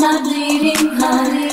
Leading house.